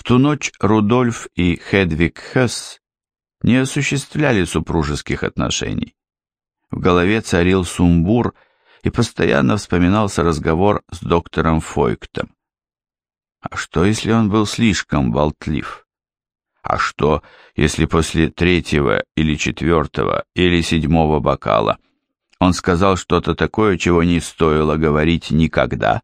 В ту ночь Рудольф и Хедвиг Хесс не осуществляли супружеских отношений. В голове царил сумбур, и постоянно вспоминался разговор с доктором Фойктом. А что, если он был слишком болтлив? А что, если после третьего или четвертого или седьмого бокала он сказал что-то такое, чего не стоило говорить никогда?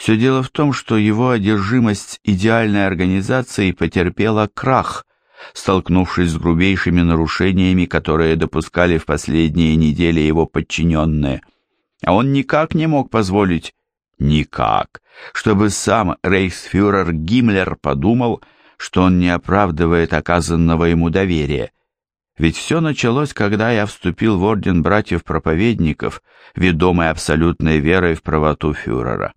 Все дело в том, что его одержимость идеальной организацией потерпела крах, столкнувшись с грубейшими нарушениями, которые допускали в последние недели его подчиненные. А он никак не мог позволить, никак, чтобы сам рейхсфюрер Гиммлер подумал, что он не оправдывает оказанного ему доверия. Ведь все началось, когда я вступил в орден братьев-проповедников, ведомый абсолютной верой в правоту фюрера.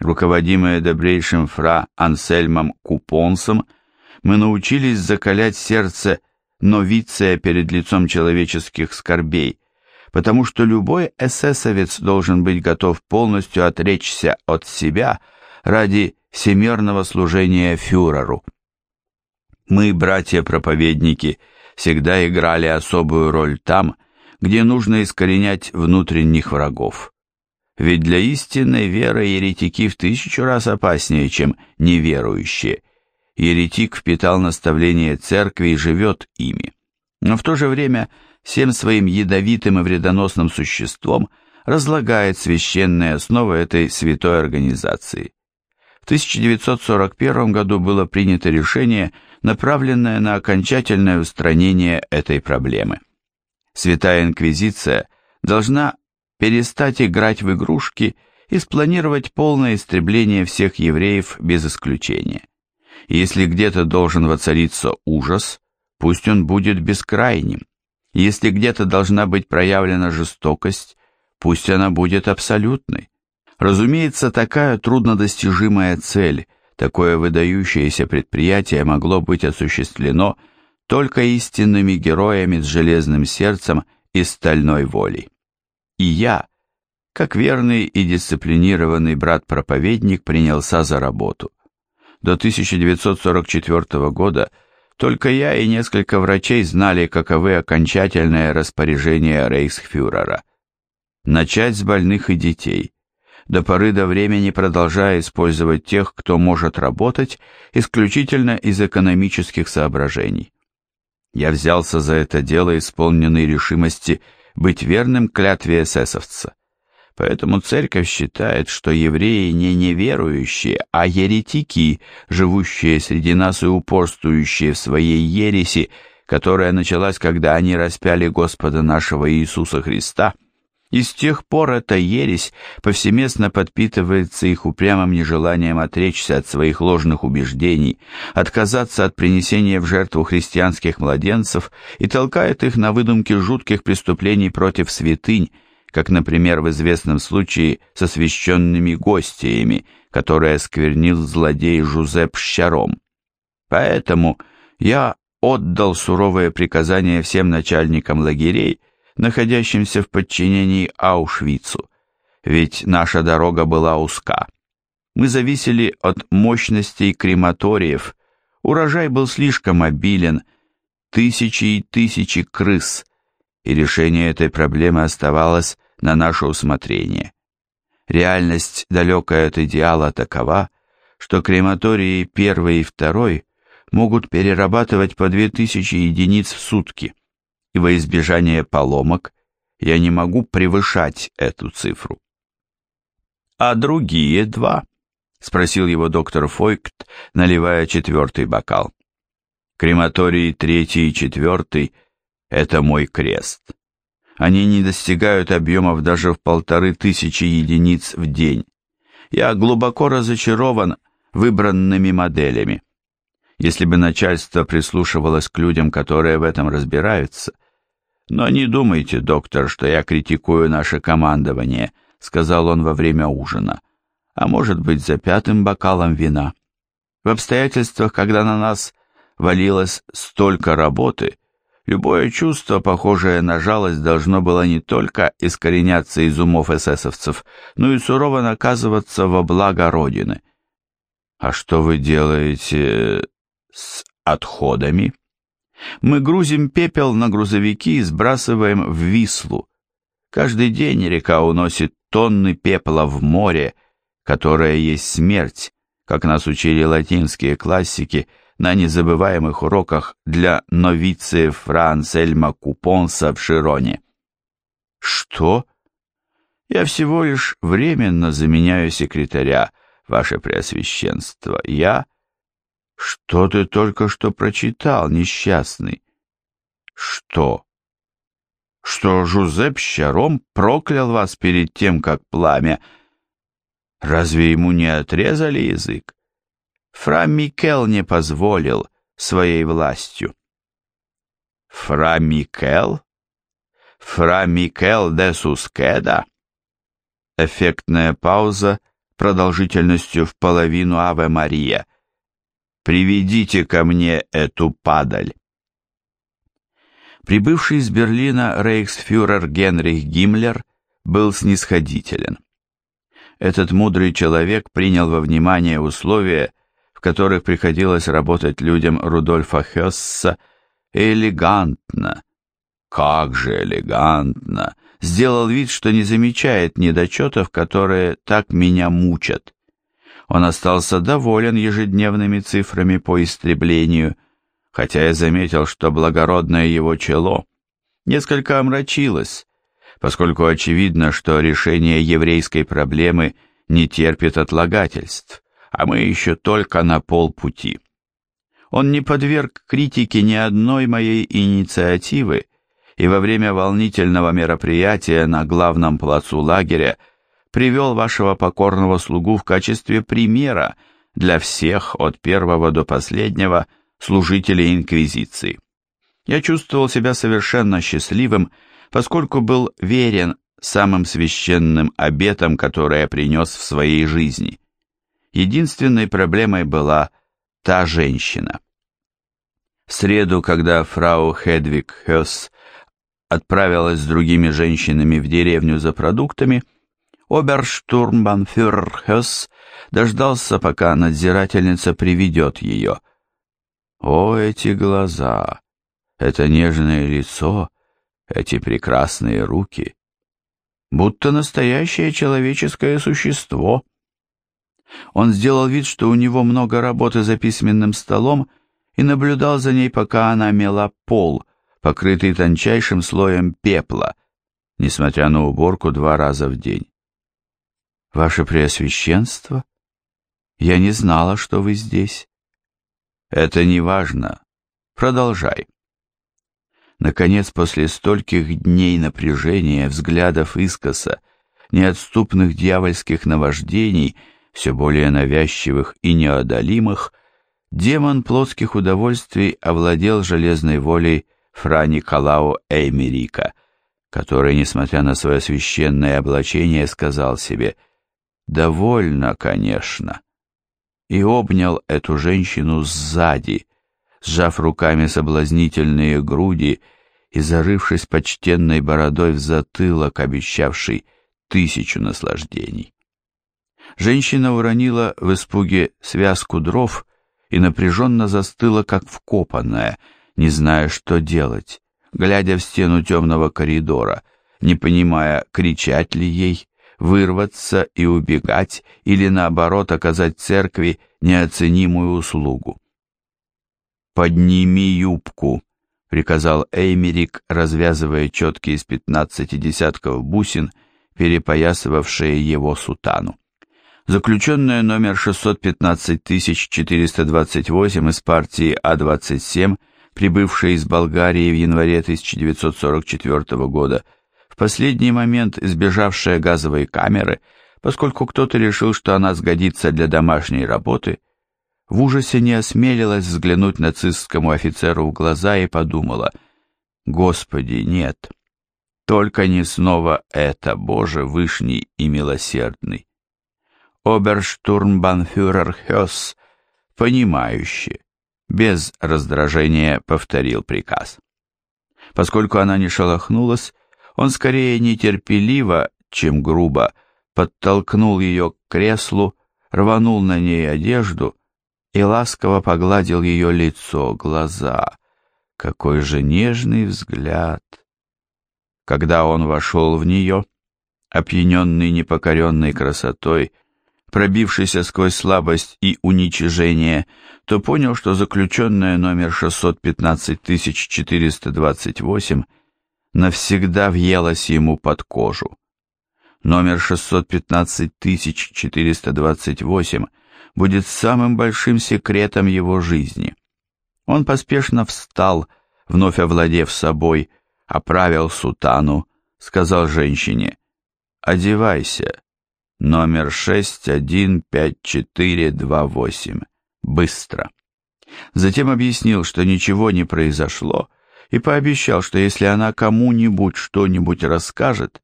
Руководимые добрейшим фра Ансельмом Купонсом, мы научились закалять сердце новиция перед лицом человеческих скорбей, потому что любой эсэсовец должен быть готов полностью отречься от себя ради всемирного служения фюреру. Мы, братья-проповедники, всегда играли особую роль там, где нужно искоренять внутренних врагов. Ведь для истинной веры еретики в тысячу раз опаснее, чем неверующие. Еретик впитал наставление церкви и живет ими. Но в то же время всем своим ядовитым и вредоносным существом разлагает священные основы этой святой организации. В 1941 году было принято решение, направленное на окончательное устранение этой проблемы. Святая Инквизиция должна перестать играть в игрушки и спланировать полное истребление всех евреев без исключения. Если где-то должен воцариться ужас, пусть он будет бескрайним. Если где-то должна быть проявлена жестокость, пусть она будет абсолютной. Разумеется, такая труднодостижимая цель, такое выдающееся предприятие могло быть осуществлено только истинными героями с железным сердцем и стальной волей. И я, как верный и дисциплинированный брат-проповедник, принялся за работу. До 1944 года только я и несколько врачей знали, каковы окончательные распоряжения рейхсфюрера. Начать с больных и детей, до поры до времени продолжая использовать тех, кто может работать исключительно из экономических соображений. Я взялся за это дело, исполненной решимости – быть верным клятве эсэсовца. Поэтому церковь считает, что евреи не неверующие, а еретики, живущие среди нас и упорствующие в своей ереси, которая началась, когда они распяли Господа нашего Иисуса Христа – и с тех пор эта ересь повсеместно подпитывается их упрямым нежеланием отречься от своих ложных убеждений, отказаться от принесения в жертву христианских младенцев и толкает их на выдумки жутких преступлений против святынь, как, например, в известном случае со священными гостями, которые осквернил злодей Жузеп Щаром. Поэтому я отдал суровое приказание всем начальникам лагерей, находящимся в подчинении Аушвицу, ведь наша дорога была узка. Мы зависели от мощностей крематориев, урожай был слишком обилен, тысячи и тысячи крыс, и решение этой проблемы оставалось на наше усмотрение. Реальность, далекая от идеала, такова, что крематории первый и второй могут перерабатывать по 2000 единиц в сутки во избежание поломок я не могу превышать эту цифру. «А другие два?» — спросил его доктор Фойкт, наливая четвертый бокал. «Крематорий третий и четвертый — это мой крест. Они не достигают объемов даже в полторы тысячи единиц в день. Я глубоко разочарован выбранными моделями. Если бы начальство прислушивалось к людям, которые в этом разбираются — «Но не думайте, доктор, что я критикую наше командование», — сказал он во время ужина. «А может быть, за пятым бокалом вина. В обстоятельствах, когда на нас валилось столько работы, любое чувство, похожее на жалость, должно было не только искореняться из умов эсэсовцев, но и сурово наказываться во благо Родины. А что вы делаете с отходами? Мы грузим пепел на грузовики и сбрасываем в Вислу. Каждый день река уносит тонны пепла в море, которое есть смерть, как нас учили латинские классики на незабываемых уроках для новиции Франсельма Купонса в Широне. Что? Я всего лишь временно заменяю секретаря, ваше преосвященство. Я... Что ты только что прочитал, несчастный? Что? Что Жузеп Щаром проклял вас перед тем, как пламя... Разве ему не отрезали язык? Фра Микел не позволил своей властью. Фра Микел? Фра Микел де Сускеда? Эффектная пауза продолжительностью в половину Аве Мария. «Приведите ко мне эту падаль». Прибывший из Берлина рейхсфюрер Генрих Гиммлер был снисходителен. Этот мудрый человек принял во внимание условия, в которых приходилось работать людям Рудольфа Хесса, элегантно, как же элегантно, сделал вид, что не замечает недочетов, которые так меня мучат. Он остался доволен ежедневными цифрами по истреблению, хотя я заметил, что благородное его чело несколько омрачилось, поскольку очевидно, что решение еврейской проблемы не терпит отлагательств, а мы еще только на полпути. Он не подверг критике ни одной моей инициативы, и во время волнительного мероприятия на главном плацу лагеря привел вашего покорного слугу в качестве примера для всех от первого до последнего служителей Инквизиции. Я чувствовал себя совершенно счастливым, поскольку был верен самым священным обетам, которые я принес в своей жизни. Единственной проблемой была та женщина. В среду, когда фрау Хедвиг Хёс отправилась с другими женщинами в деревню за продуктами, оберштурмбанфюрер Хесс дождался, пока надзирательница приведет ее. О, эти глаза! Это нежное лицо, эти прекрасные руки! Будто настоящее человеческое существо. Он сделал вид, что у него много работы за письменным столом, и наблюдал за ней, пока она мела пол, покрытый тончайшим слоем пепла, несмотря на уборку два раза в день. «Ваше Преосвященство, я не знала, что вы здесь». «Это не важно. Продолжай». Наконец, после стольких дней напряжения, взглядов искоса, неотступных дьявольских наваждений, все более навязчивых и неодолимых, демон плотских удовольствий овладел железной волей фра Николао Эймерика, который, несмотря на свое священное облачение, сказал себе «Довольно, конечно», и обнял эту женщину сзади, сжав руками соблазнительные груди и зарывшись почтенной бородой в затылок, обещавший тысячу наслаждений. Женщина уронила в испуге связку дров и напряженно застыла, как вкопанная — не зная, что делать, глядя в стену темного коридора, не понимая, кричать ли ей, вырваться и убегать, или наоборот оказать церкви неоценимую услугу. «Подними юбку», — приказал Эймерик, развязывая четкие из пятнадцати десятков бусин, перепоясывавшие его сутану. Заключенная номер 615428 из партии А-27 прибывшая из Болгарии в январе 1944 года, последний момент избежавшая газовой камеры, поскольку кто-то решил, что она сгодится для домашней работы, в ужасе не осмелилась взглянуть нацистскому офицеру в глаза и подумала, «Господи, нет, только не снова это, Боже, Вышний и Милосердный». Оберштурмбанфюрер Хёс, понимающий, без раздражения повторил приказ. Поскольку она не шелохнулась, он скорее нетерпеливо, чем грубо, подтолкнул ее к креслу, рванул на ней одежду и ласково погладил ее лицо, глаза. Какой же нежный взгляд! Когда он вошел в нее, опьяненный непокоренной красотой, пробившийся сквозь слабость и уничижение, то понял, что заключенная номер 615428 навсегда въелась ему под кожу. Номер 615428 будет самым большим секретом его жизни. Он поспешно встал, вновь овладев собой, оправил сутану, сказал женщине «Одевайся, номер 615428, быстро». Затем объяснил, что ничего не произошло, и пообещал, что если она кому-нибудь что-нибудь расскажет,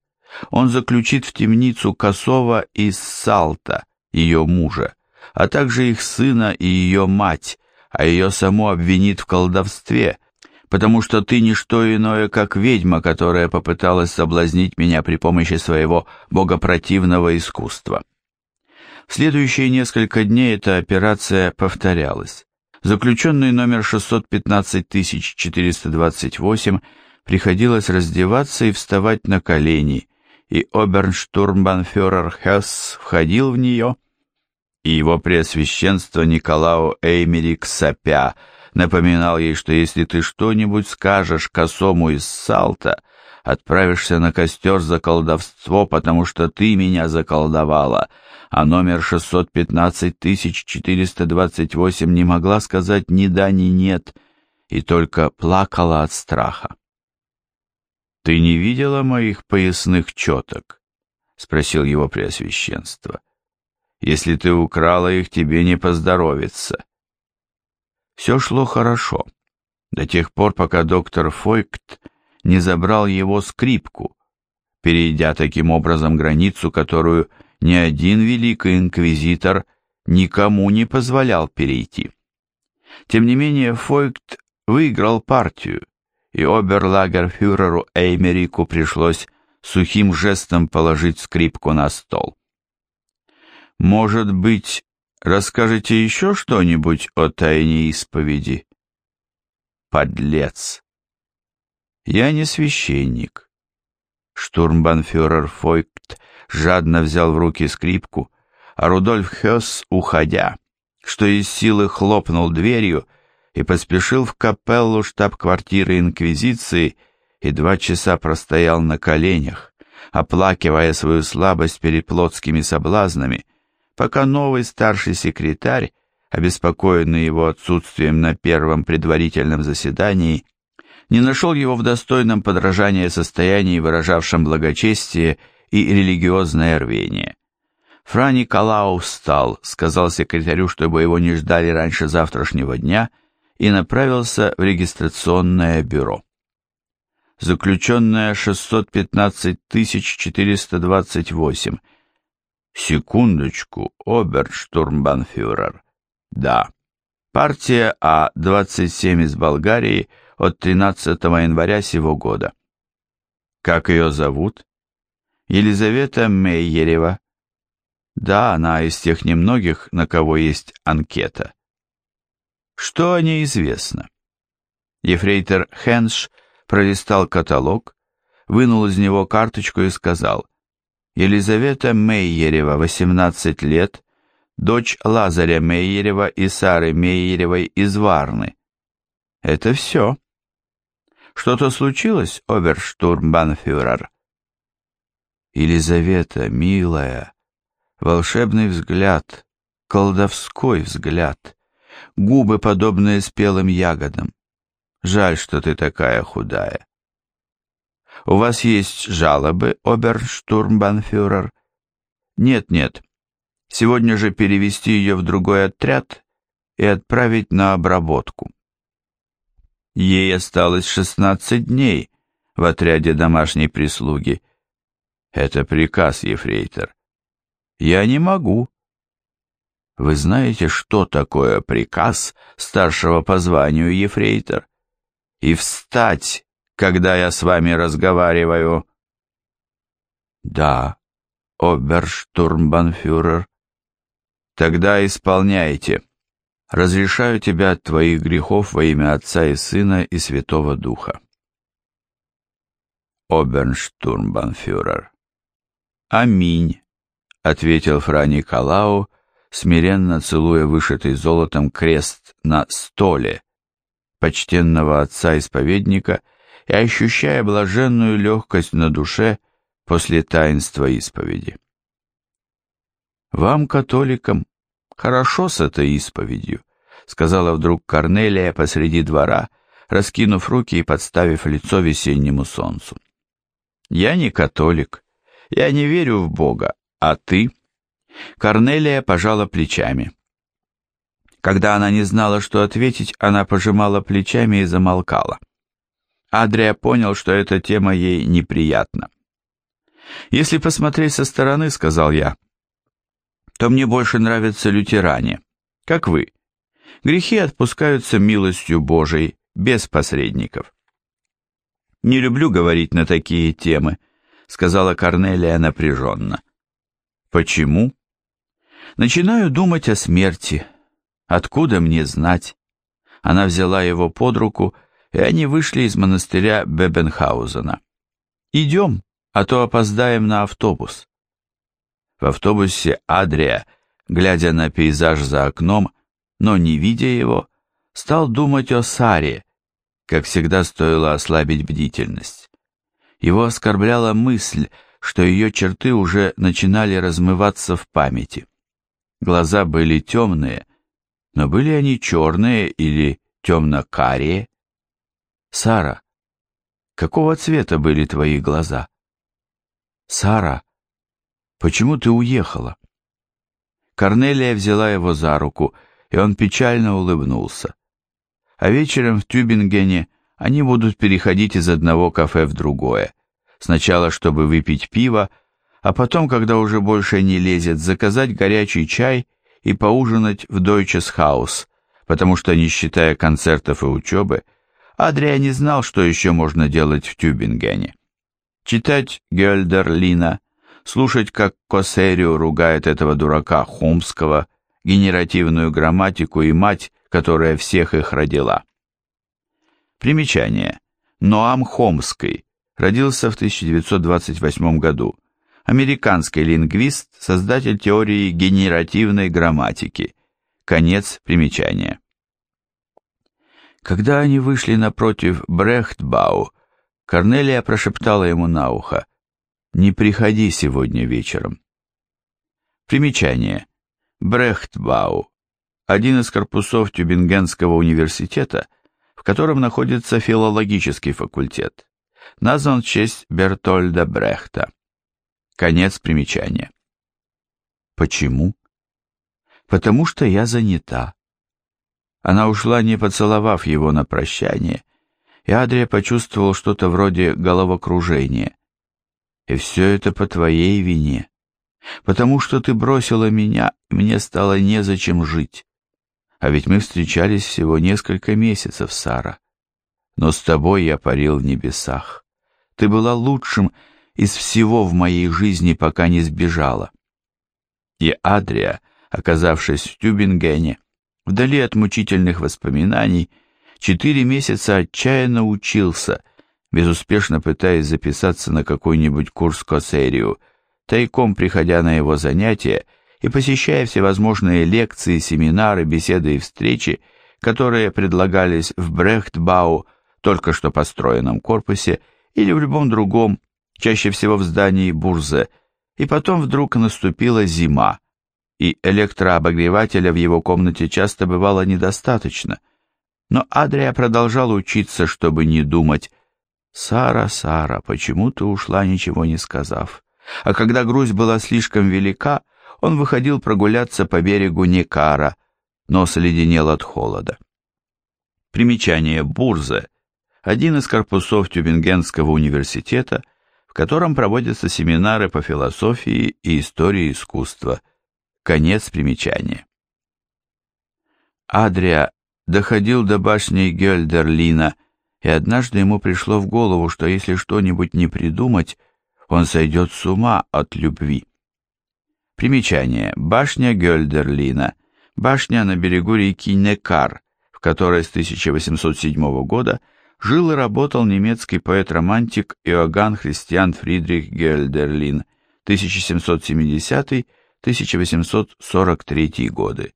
он заключит в темницу Косова из Салта, ее мужа, а также их сына и ее мать, а ее саму обвинит в колдовстве, потому что ты не что иное, как ведьма, которая попыталась соблазнить меня при помощи своего богопротивного искусства. В следующие несколько дней эта операция повторялась. Заключенный номер 615428 приходилось раздеваться и вставать на колени, и обернштурмбанфюрер Хесс входил в нее, и его преосвященство Николао Эймерик сопя напоминал ей, что если ты что-нибудь скажешь косому из Салта, отправишься на костер за колдовство, потому что ты меня заколдовала, а номер 615428 не могла сказать ни да, ни нет, и только плакала от страха. «Ты не видела моих поясных четок?» — спросил его преосвященство. «Если ты украла их, тебе не поздоровится». Все шло хорошо, до тех пор, пока доктор Фойкт не забрал его скрипку, перейдя таким образом границу, которую ни один великий инквизитор никому не позволял перейти. Тем не менее, Фойкт выиграл партию, и оберлагерфюреру Эймерику пришлось сухим жестом положить скрипку на стол. «Может быть, расскажете еще что-нибудь о тайне исповеди?» «Подлец!» «Я не священник». Штурмбанфюрер Фойкт жадно взял в руки скрипку, а Рудольф Хёс, уходя, что из силы хлопнул дверью, и поспешил в капеллу штаб-квартиры Инквизиции и два часа простоял на коленях, оплакивая свою слабость перед плотскими соблазнами, пока новый старший секретарь, обеспокоенный его отсутствием на первом предварительном заседании, не нашел его в достойном подражания состоянии, выражавшем благочестие и религиозное рвение. Фра Николау встал, сказал секретарю, чтобы его не ждали раньше завтрашнего дня – и направился в регистрационное бюро. Заключенная 615428. Секундочку, оберштурмбанфюрер. Да. Партия А-27 из Болгарии от 13 января сего года. Как ее зовут? Елизавета Мейерева. Да, она из тех немногих, на кого есть анкета. Что о ней известно? Ефрейтор Хенш пролистал каталог, вынул из него карточку и сказал, Елизавета Мейерева, 18 лет, дочь Лазаря Мейерева и Сары Мейеревой из Варны. Это все. Что-то случилось, оберштурмбанфюрер? Елизавета, милая, волшебный взгляд, колдовской взгляд губы, подобные спелым ягодам. Жаль, что ты такая худая. У вас есть жалобы, оберштурмбанфюрер? Нет-нет. Сегодня же перевести ее в другой отряд и отправить на обработку. Ей осталось 16 дней в отряде домашней прислуги. Это приказ, ефрейтор. Я не могу. Вы знаете, что такое приказ старшего по званию ефрейтор? И встать, когда я с вами разговариваю. Да, оберштурмбанфюрер. Тогда исполняйте. Разрешаю тебя от твоих грехов во имя Отца и Сына и Святого Духа. Обернштурмбанфюрер. Аминь, ответил фра Николау, смиренно целуя вышитый золотом крест на столе почтенного отца-исповедника и ощущая блаженную легкость на душе после таинства исповеди. «Вам, католикам, хорошо с этой исповедью», сказала вдруг Корнелия посреди двора, раскинув руки и подставив лицо весеннему солнцу. «Я не католик, я не верю в Бога, а ты?» Корнелия пожала плечами. Когда она не знала, что ответить, она пожимала плечами и замолкала. Адрия понял, что эта тема ей неприятна. «Если посмотреть со стороны, — сказал я, — то мне больше нравятся лютеране, как вы. Грехи отпускаются милостью Божией, без посредников». «Не люблю говорить на такие темы», — сказала Корнелия напряженно. «Почему?» «Начинаю думать о смерти. Откуда мне знать?» Она взяла его под руку, и они вышли из монастыря Бебенхаузена. «Идем», а то опоздаем на автобус. В автобусе Адрия, глядя на пейзаж за окном, но не видя его, стал думать о Саре, как всегда стоило ослабить бдительность. Его оскорбляла мысль, что ее черты уже начинали размываться в памяти. Глаза были темные, но были они черные или темно-карие? Сара, какого цвета были твои глаза? «Сара, почему ты уехала?» Корнелия взяла его за руку, и он печально улыбнулся. А вечером в Тюбингене они будут переходить из одного кафе в другое. Сначала, чтобы выпить пиво, а потом, когда уже больше не лезет, заказать горячий чай и поужинать в Haus, потому что, не считая концертов и учебы, Адрия не знал, что еще можно делать в Тюбингене читать Гёльдерлина, слушать, как Косерио ругает этого дурака Хомского, генеративную грамматику и мать, которая всех их родила. Примечание. Ноам Хомский родился в 1928 году. Американский лингвист, создатель теории генеративной грамматики. Конец примечания. Когда они вышли напротив Брехтбау, Корнелия прошептала ему на ухо, «Не приходи сегодня вечером». Примечание. Брехтбау. Один из корпусов Тюбингенского университета, в котором находится филологический факультет. Назван в честь Бертольда Брехта. Конец примечания. Почему? Потому что я занята. Она ушла, не поцеловав его на прощание, и Адрия почувствовал что-то вроде головокружения. И все это по твоей вине, потому что ты бросила меня, мне стало незачем жить. А ведь мы встречались всего несколько месяцев, Сара. Но с тобой я парил в небесах. Ты была лучшим из всего в моей жизни, пока не сбежала. И Адрия, оказавшись в Тюбингене, вдали от мучительных воспоминаний, Четыре месяца отчаянно учился, безуспешно пытаясь записаться на какой-нибудь курс Косерию, тайком приходя на его занятия и посещая всевозможные лекции, семинары, беседы и встречи, которые предлагались в Брехтбау, только что построенном корпусе, или в любом другом, чаще всего в здании Бурзе, и потом вдруг наступила зима, и электрообогревателя в его комнате часто бывало недостаточно – но Адрия продолжал учиться, чтобы не думать «Сара, Сара, почему ты ушла, ничего не сказав?» А когда грусть была слишком велика, он выходил прогуляться по берегу Некара, нос леденел от холода. Примечание Бурзе – один из корпусов Тюбингенского университета, в котором проводятся семинары по философии и истории искусства. Конец примечания. Адрия доходил до башни Гельдерлина, и однажды ему пришло в голову, что если что-нибудь не придумать, он сойдет с ума от любви. Примечание. Башня Гельдерлина. башня на берегу реки Некар, в которой с 1807 года жил и работал немецкий поэт-романтик Иоганн Христиан Фридрих Гельдерлин 1770-1843 годы.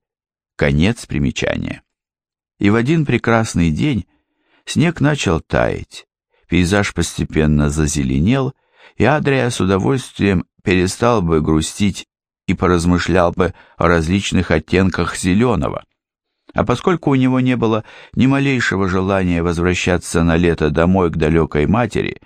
Конец примечания. И в один прекрасный день снег начал таять, пейзаж постепенно зазеленел, и Адрия с удовольствием перестал бы грустить и поразмышлял бы о различных оттенках зеленого. А поскольку у него не было ни малейшего желания возвращаться на лето домой к далекой матери,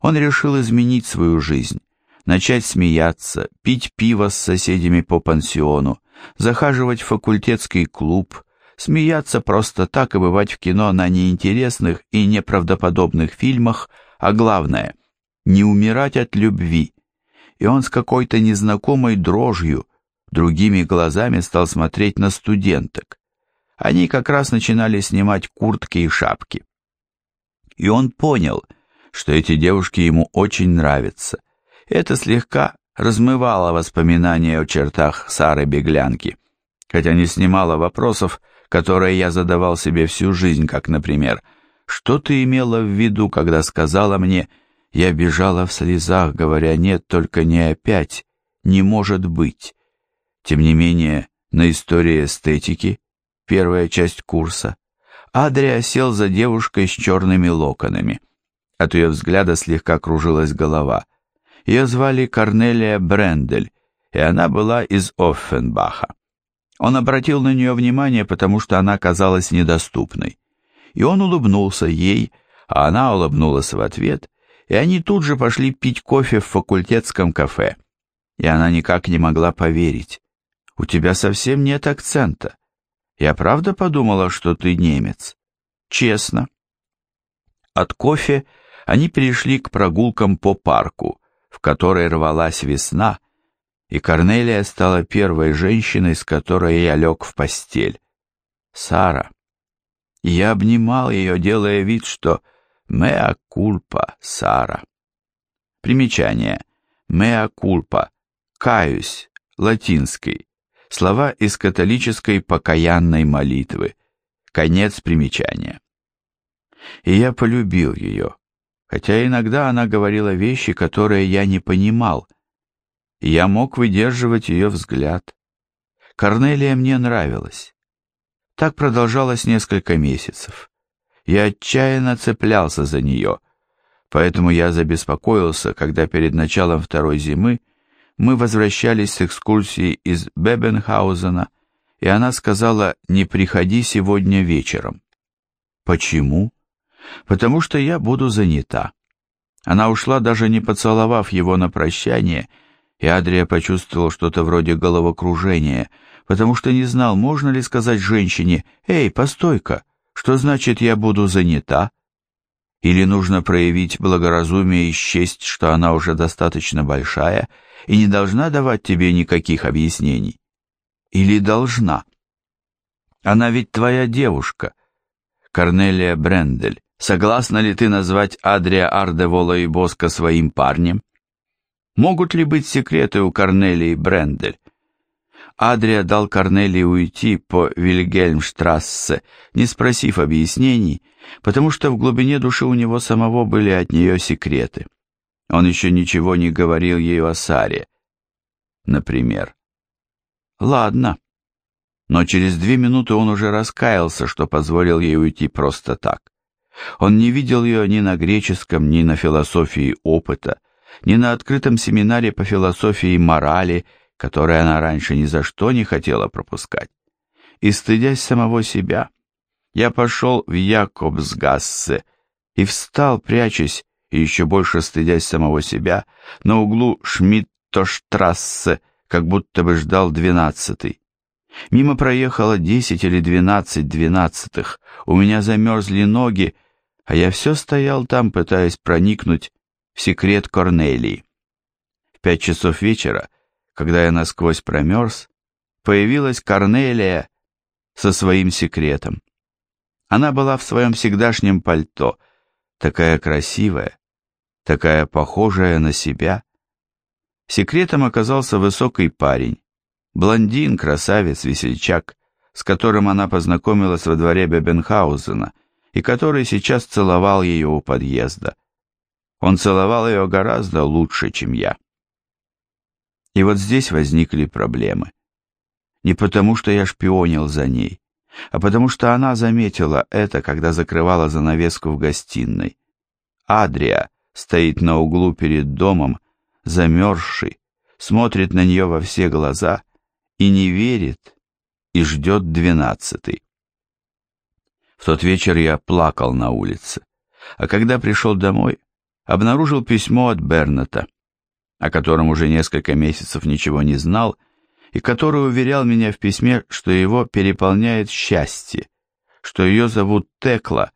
он решил изменить свою жизнь, начать смеяться, пить пиво с соседями по пансиону, захаживать в факультетский клуб, смеяться просто так и бывать в кино на неинтересных и неправдоподобных фильмах, а главное – не умирать от любви. И он с какой-то незнакомой дрожью, другими глазами стал смотреть на студенток. Они как раз начинали снимать куртки и шапки. И он понял, что эти девушки ему очень нравятся. Это слегка размывало воспоминания о чертах Сары-беглянки, хотя не снимало вопросов, которые я задавал себе всю жизнь, как, например, «Что ты имела в виду, когда сказала мне, я бежала в слезах, говоря, нет, только не опять, не может быть». Тем не менее, на истории эстетики, первая часть курса, Адрия сел за девушкой с черными локонами. От ее взгляда слегка кружилась голова. Ее звали Корнелия Брендель, и она была из Оффенбаха. Он обратил на нее внимание, потому что она казалась недоступной. И он улыбнулся ей, а она улыбнулась в ответ, и они тут же пошли пить кофе в факультетском кафе. И она никак не могла поверить. «У тебя совсем нет акцента. Я правда подумала, что ты немец?» «Честно». От кофе они перешли к прогулкам по парку, в которой рвалась весна, и Корнелия стала первой женщиной, с которой я лег в постель. Сара. Я обнимал ее, делая вид, что «меа кульпа, Сара». Примечание. «Меа кульпа», «каюсь», латинский. Слова из католической покаянной молитвы. Конец примечания. И я полюбил ее, хотя иногда она говорила вещи, которые я не понимал, я мог выдерживать ее взгляд. Корнелия мне нравилась. Так продолжалось несколько месяцев. Я отчаянно цеплялся за нее, поэтому я забеспокоился, когда перед началом второй зимы мы возвращались с экскурсии из Бебенхаузена, и она сказала «не приходи сегодня вечером». Почему? Потому что я буду занята. Она ушла, даже не поцеловав его на прощание, и Адрия почувствовал что-то вроде головокружения, потому что не знал, можно ли сказать женщине «Эй, постой-ка, что значит я буду занята?» Или нужно проявить благоразумие и счесть, что она уже достаточно большая и не должна давать тебе никаких объяснений? Или должна? Она ведь твоя девушка. Корнелия Брендель, согласна ли ты назвать Адрия Ардевола и Боска своим парнем? Могут ли быть секреты у Корнелии Брендель? Адрия дал Корнелии уйти по Вильгельмштрассе, не спросив объяснений, потому что в глубине души у него самого были от нее секреты. Он еще ничего не говорил ей о Саре, например. Ладно. Но через две минуты он уже раскаялся, что позволил ей уйти просто так. Он не видел ее ни на греческом, ни на философии опыта, ни на открытом семинаре по философии морали, который она раньше ни за что не хотела пропускать. И, стыдясь самого себя, я пошел в Якобсгассе и встал, прячась, и еще больше стыдясь самого себя, на углу Шмидтоштрассе, как будто бы ждал двенадцатый. Мимо проехало десять или двенадцать двенадцатых, у меня замерзли ноги, а я все стоял там, пытаясь проникнуть секрет Корнелии. В пять часов вечера, когда я насквозь промерз, появилась Корнелия со своим секретом. Она была в своем всегдашнем пальто, такая красивая, такая похожая на себя. Секретом оказался высокий парень, блондин, красавец, весельчак, с которым она познакомилась во дворе Бебенхаузена и который сейчас целовал ее у подъезда. Он целовал ее гораздо лучше, чем я. И вот здесь возникли проблемы. Не потому, что я шпионил за ней, а потому что она заметила это, когда закрывала занавеску в гостиной. Адрия стоит на углу перед домом, замерзший, смотрит на нее во все глаза и не верит, и ждет двенадцатый. В тот вечер я плакал на улице, а когда пришел домой, обнаружил письмо от Берната, о котором уже несколько месяцев ничего не знал, и который уверял меня в письме, что его переполняет счастье, что ее зовут Текла,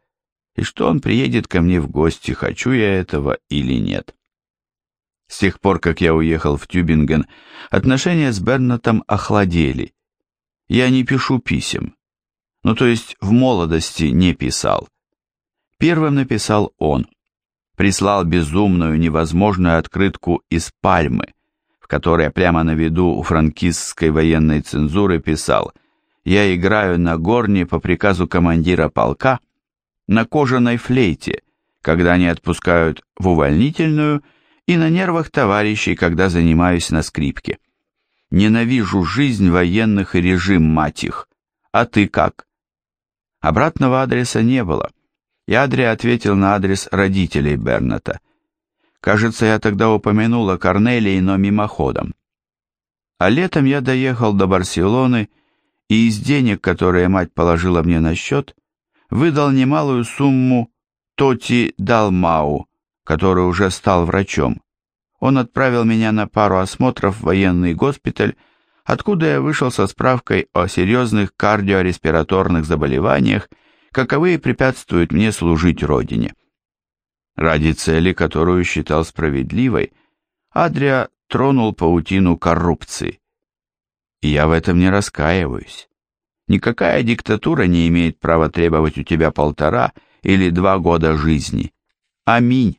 и что он приедет ко мне в гости, хочу я этого или нет. С тех пор, как я уехал в Тюбинген, отношения с Бернатом охладели. Я не пишу писем. Ну, то есть в молодости не писал. Первым написал он. Прислал безумную, невозможную открытку из Пальмы, в которой прямо на виду у франкистской военной цензуры писал «Я играю на горне по приказу командира полка на кожаной флейте, когда они отпускают в увольнительную, и на нервах товарищей, когда занимаюсь на скрипке. Ненавижу жизнь военных и режим, мать их. А ты как? Обратного адреса не было. И Адри ответил на адрес родителей Берната. Кажется, я тогда упомянул о Корнелии, но мимоходом. А летом я доехал до Барселоны, и из денег, которые мать положила мне на счет, выдал немалую сумму Тоти Далмау, который уже стал врачом. Он отправил меня на пару осмотров в военный госпиталь, откуда я вышел со справкой о серьезных кардиореспираторных заболеваниях, каковые препятствуют мне служить Родине. Ради цели, которую считал справедливой, Адрия тронул паутину коррупции. И я в этом не раскаиваюсь. Никакая диктатура не имеет права требовать у тебя полтора или два года жизни. Аминь.